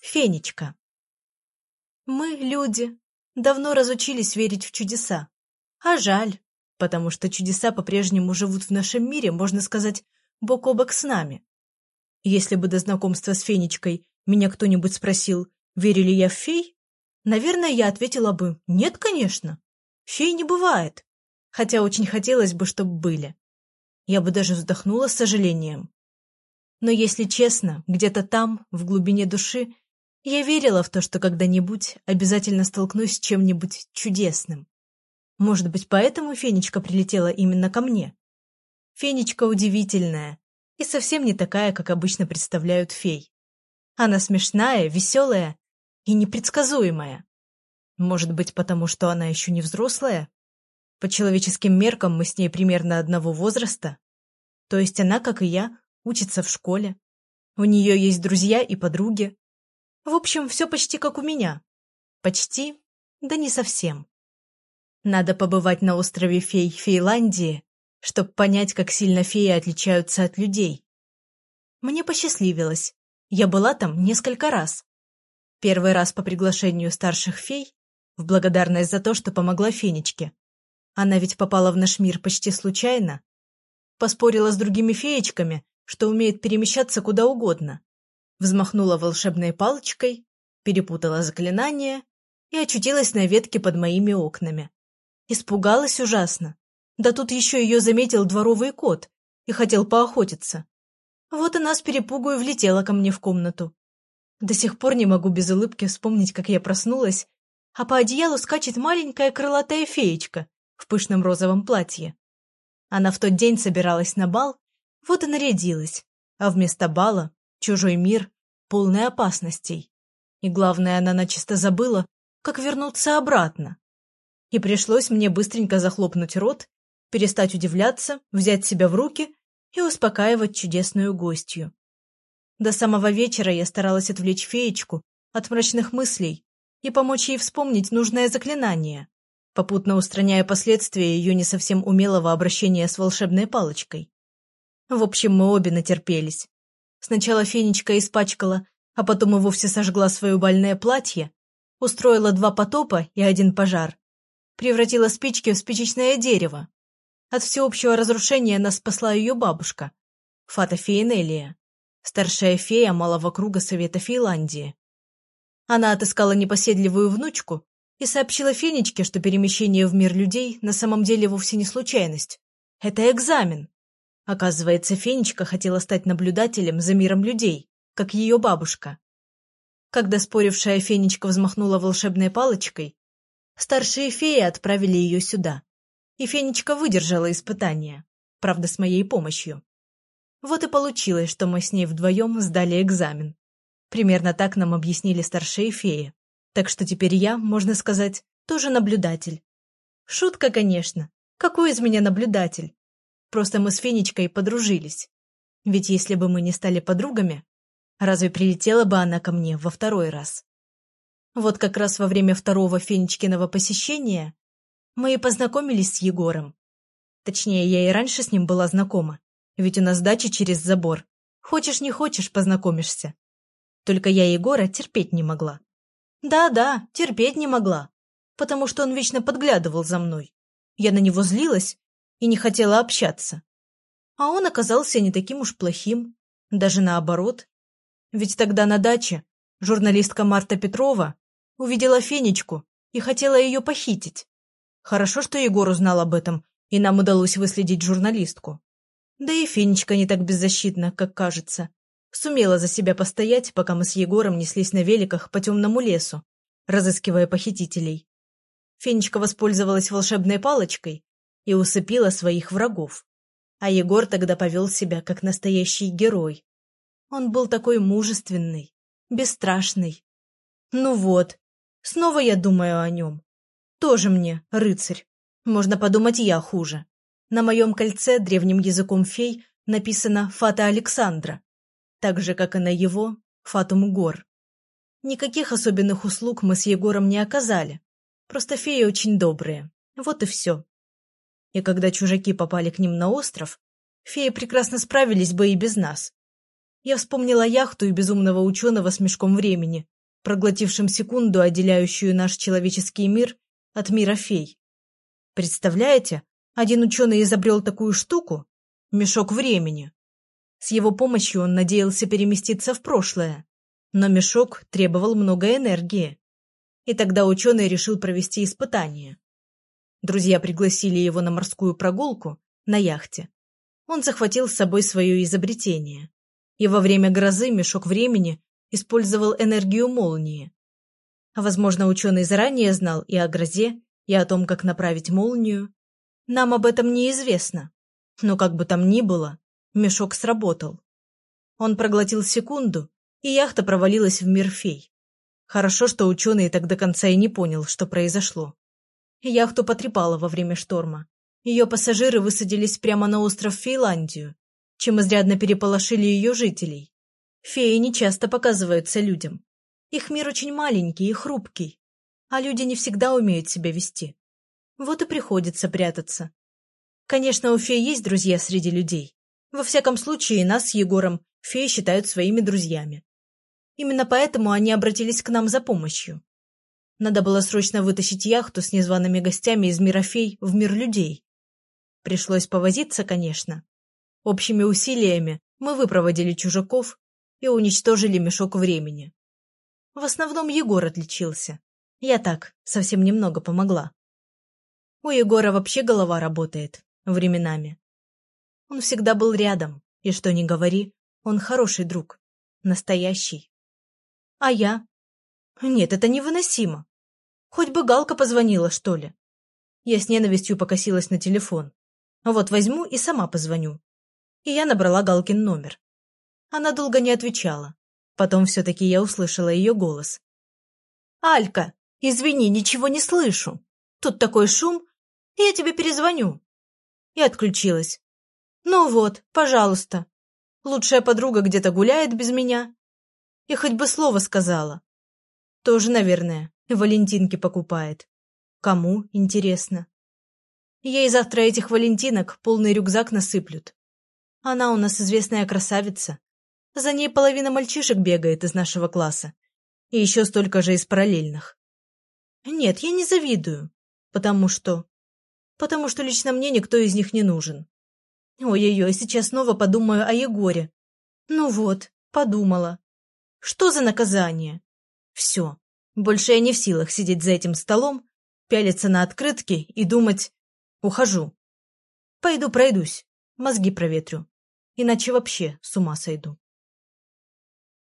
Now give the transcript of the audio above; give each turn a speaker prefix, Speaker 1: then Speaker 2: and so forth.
Speaker 1: Фенечка. Мы, люди, давно разучились верить в чудеса. А жаль, потому что чудеса по-прежнему живут в нашем мире, можно сказать, бок о бок с нами. Если бы до знакомства с Фенечкой меня кто-нибудь спросил, верю ли я в фей, наверное, я ответила бы «нет, конечно». Фей не бывает, хотя очень хотелось бы, чтобы были. Я бы даже вздохнула с сожалением. Но если честно, где-то там, в глубине души, я верила в то, что когда-нибудь обязательно столкнусь с чем-нибудь чудесным. Может быть, поэтому Фенечка прилетела именно ко мне? Фенечка удивительная и совсем не такая, как обычно представляют фей. Она смешная, веселая и непредсказуемая. Может быть, потому что она еще не взрослая? По человеческим меркам мы с ней примерно одного возраста. То есть она, как и я, учится в школе. У нее есть друзья и подруги, в общем, все почти как у меня. Почти, да не совсем. Надо побывать на острове фей Фейландии, чтобы понять, как сильно феи отличаются от людей. Мне посчастливилось. Я была там несколько раз. Первый раз по приглашению старших фей, в благодарность за то, что помогла Фенечке. Она ведь попала в наш мир почти случайно. Поспорила с другими феечками, что умеет перемещаться куда угодно взмахнула волшебной палочкой, перепутала заклинание и очутилась на ветке под моими окнами. Испугалась ужасно. Да тут еще ее заметил дворовый кот и хотел поохотиться. Вот она с перепугу и влетела ко мне в комнату. До сих пор не могу без улыбки вспомнить, как я проснулась, а по одеялу скачет маленькая крылатая феечка в пышном розовом платье. Она в тот день собиралась на бал, вот и нарядилась, а вместо бала Чужой мир, полный опасностей. И главное, она начисто забыла, как вернуться обратно. И пришлось мне быстренько захлопнуть рот, перестать удивляться, взять себя в руки и успокаивать чудесную гостью. До самого вечера я старалась отвлечь феечку от мрачных мыслей и помочь ей вспомнить нужное заклинание, попутно устраняя последствия ее не совсем умелого обращения с волшебной палочкой. В общем, мы обе натерпелись. Сначала Фенечка испачкала, а потом и вовсе сожгла свое больное платье, устроила два потопа и один пожар, превратила спички в спичечное дерево. От всеобщего разрушения нас спасла ее бабушка, Фата Феенелия, старшая фея малого круга Совета Фейландии. Она отыскала непоседливую внучку и сообщила Фенечке, что перемещение в мир людей на самом деле вовсе не случайность. Это экзамен. Оказывается, Фенечка хотела стать наблюдателем за миром людей, как ее бабушка. Когда спорившая Фенечка взмахнула волшебной палочкой, старшие феи отправили ее сюда. И Фенечка выдержала испытание, правда, с моей помощью. Вот и получилось, что мы с ней вдвоем сдали экзамен. Примерно так нам объяснили старшие феи. Так что теперь я, можно сказать, тоже наблюдатель. Шутка, конечно. Какой из меня наблюдатель? Просто мы с Фенечкой подружились. Ведь если бы мы не стали подругами, разве прилетела бы она ко мне во второй раз? Вот как раз во время второго Фенечкиного посещения мы и познакомились с Егором. Точнее, я и раньше с ним была знакома, ведь у нас дача через забор. Хочешь не хочешь, познакомишься. Только я Егора терпеть не могла. Да-да, терпеть не могла, потому что он вечно подглядывал за мной. Я на него злилась и не хотела общаться. А он оказался не таким уж плохим, даже наоборот. Ведь тогда на даче журналистка Марта Петрова увидела Фенечку и хотела ее похитить. Хорошо, что Егор узнал об этом, и нам удалось выследить журналистку. Да и Фенечка не так беззащитна, как кажется. Сумела за себя постоять, пока мы с Егором неслись на великах по темному лесу, разыскивая похитителей. Фенечка воспользовалась волшебной палочкой и усыпила своих врагов. А Егор тогда повел себя как настоящий герой. Он был такой мужественный, бесстрашный. Ну вот, снова я думаю о нем. Тоже мне, рыцарь. Можно подумать, я хуже. На моем кольце древним языком фей написано «Фата Александра», так же, как и на его «Фатум Гор». Никаких особенных услуг мы с Егором не оказали. Просто феи очень добрые. Вот и все. И когда чужаки попали к ним на остров, феи прекрасно справились бы и без нас. Я вспомнила яхту и безумного ученого с мешком времени, проглотившим секунду, отделяющую наш человеческий мир от мира фей. Представляете, один ученый изобрел такую штуку – мешок времени. С его помощью он надеялся переместиться в прошлое, но мешок требовал много энергии. И тогда ученый решил провести испытание. Друзья пригласили его на морскую прогулку на яхте. Он захватил с собой свое изобретение. И во время грозы мешок времени использовал энергию молнии. Возможно, ученый заранее знал и о грозе, и о том, как направить молнию. Нам об этом неизвестно. Но как бы там ни было, мешок сработал. Он проглотил секунду, и яхта провалилась в мир фей. Хорошо, что ученый так до конца и не понял, что произошло. Яхту потрепало во время шторма. Ее пассажиры высадились прямо на остров Фейландию, чем изрядно переполошили ее жителей. Феи не часто показываются людям. Их мир очень маленький и хрупкий, а люди не всегда умеют себя вести. Вот и приходится прятаться. Конечно, у фей есть друзья среди людей. Во всяком случае, нас с Егором феи считают своими друзьями. Именно поэтому они обратились к нам за помощью. Надо было срочно вытащить яхту с незваными гостями из мира фей в мир людей. Пришлось повозиться, конечно. Общими усилиями мы выпроводили чужаков и уничтожили мешок времени. В основном Егор отличился. Я так, совсем немного помогла. У Егора вообще голова работает, временами. Он всегда был рядом, и что ни говори, он хороший друг, настоящий. А я? Нет, это невыносимо. Хоть бы Галка позвонила, что ли. Я с ненавистью покосилась на телефон. Вот возьму и сама позвоню. И я набрала Галкин номер. Она долго не отвечала. Потом все-таки я услышала ее голос. «Алька, извини, ничего не слышу. Тут такой шум, я тебе перезвоню». И отключилась. «Ну вот, пожалуйста. Лучшая подруга где-то гуляет без меня. И хоть бы слово сказала. Тоже, наверное, валентинки покупает. Кому, интересно. Ей завтра этих валентинок полный рюкзак насыплют. Она у нас известная красавица, за ней половина мальчишек бегает из нашего класса. И еще столько же из параллельных. Нет, я не завидую. Потому что... Потому что лично мне никто из них не нужен. Ой-ой-ой, сейчас снова подумаю о Егоре. Ну вот, подумала. Что за наказание? Все. Больше я не в силах сидеть за этим столом, пялиться на открытки и думать «ухожу». Пойду пройдусь, мозги проветрю. Иначе вообще с ума сойду.